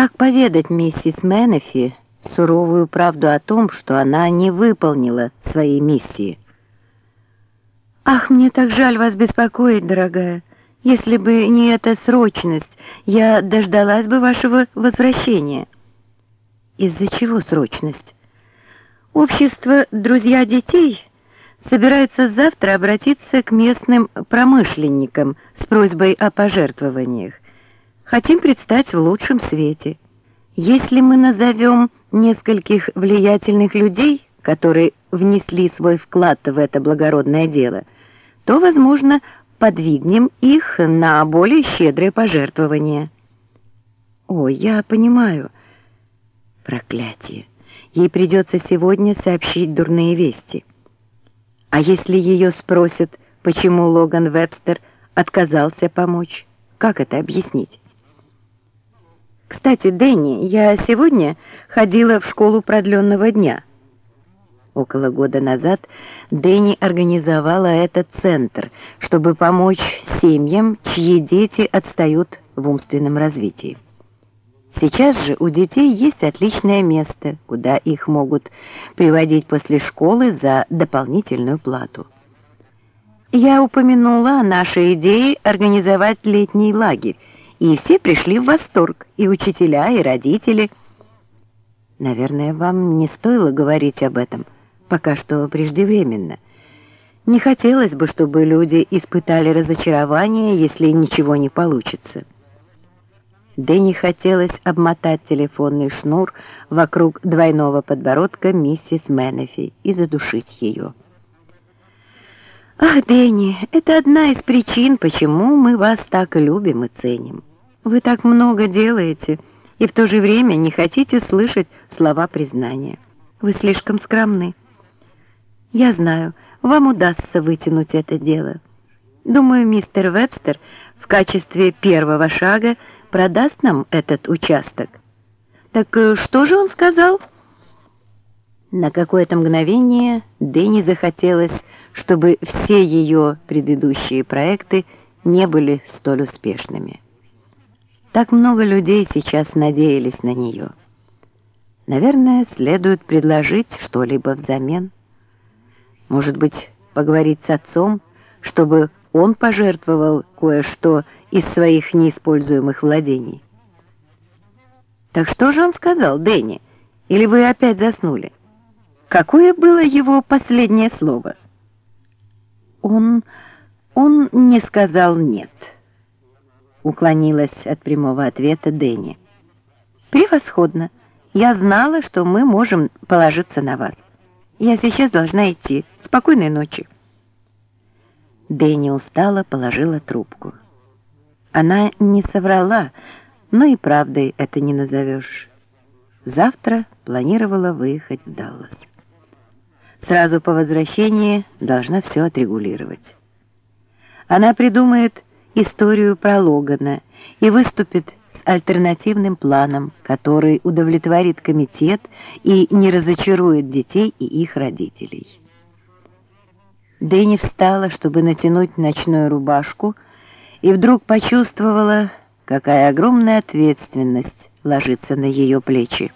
Как поведать миссис Менефи суровую правду о том, что она не выполнила своей миссии? «Ах, мне так жаль вас беспокоить, дорогая. Если бы не эта срочность, я дождалась бы вашего возвращения». «Из-за чего срочность?» «Общество «Друзья детей» собирается завтра обратиться к местным промышленникам с просьбой о пожертвованиях. Хотим предстать в лучшем свете. Если мы назовем нескольких влиятельных людей, которые внесли свой вклад в это благородное дело, то, возможно, подвигнем их на более щедрые пожертвования. О, я понимаю. Проклятие. Ей придется сегодня сообщить дурные вести. А если ее спросят, почему Логан Вебстер отказался помочь, как это объяснить? Кстати, Дэнни, я сегодня ходила в школу продленного дня. Около года назад Дэнни организовала этот центр, чтобы помочь семьям, чьи дети отстают в умственном развитии. Сейчас же у детей есть отличное место, куда их могут приводить после школы за дополнительную плату. Я упомянула о нашей идее организовать летний лагерь, и все пришли в восторг, и учителя, и родители. Наверное, вам не стоило говорить об этом, пока что преждевременно. Не хотелось бы, чтобы люди испытали разочарование, если ничего не получится. Дэнни хотелось обмотать телефонный шнур вокруг двойного подбородка миссис Менефи и задушить ее. «Ах, Дэнни, это одна из причин, почему мы вас так любим и ценим. Вы так много делаете и в то же время не хотите слышать слова признания. Вы слишком скромны. Я знаю, вам удастся вытянуть это дело. Думаю, мистер Вебстер в качестве первого шага продаст нам этот участок. Так э, что же он сказал? На какое-то мгновение Дэнни захотелось, чтобы все ее предыдущие проекты не были столь успешными. Так много людей сейчас надеялись на нее. Наверное, следует предложить что-либо взамен. Может быть, поговорить с отцом, чтобы он пожертвовал кое-что из своих неиспользуемых владений. Так что же он сказал, Дэнни? Или вы опять заснули? Какое было его последнее слово? Он... он не сказал «нет». Уклонилась от прямого ответа Дэнни. «Превосходно. Я знала, что мы можем положиться на вас. Я сейчас должна идти. Спокойной ночи». Дэнни устало положила трубку. Она не соврала, но и правдой это не назовешь. Завтра планировала выехать в Даллас. Сразу по возвращении должна все отрегулировать. Она придумает историю про Логана и выступит с альтернативным планом, который удовлетворит комитет и не разочарует детей и их родителей. Дэнни встала, чтобы натянуть ночную рубашку, и вдруг почувствовала, какая огромная ответственность ложится на ее плечи.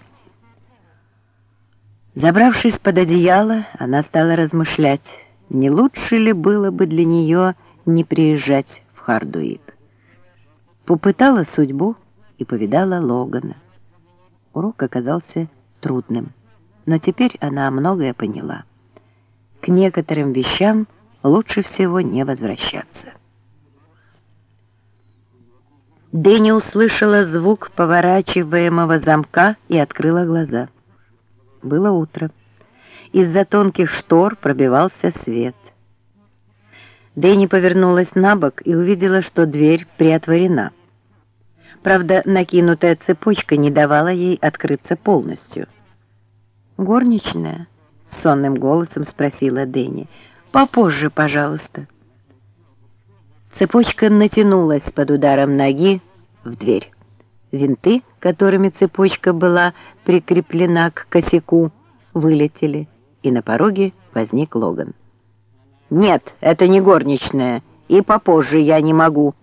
Забравшись под одеяло, она стала размышлять, не лучше ли было бы для нее не приезжать в Хардуик. Попытала судьбу и повидала Логана. Урок оказался трудным, но теперь она многое поняла к некоторым вещам лучше всего не возвращаться. Дэнни услышала звук поворачиваемого замка и открыла глаза. Было утро. Из-за тонких штор пробивался свет. Дэнни повернулась на бок и увидела, что дверь приотворена. Правда, накинутая цепочка не давала ей открыться полностью. «Горничная?» — сонным голосом спросила Дэнни. «Попозже, пожалуйста». Цепочка натянулась под ударом ноги в дверь. Винты, которыми цепочка была прикреплена к косяку, вылетели, и на пороге возник Логан. «Нет, это не горничная, и попозже я не могу»,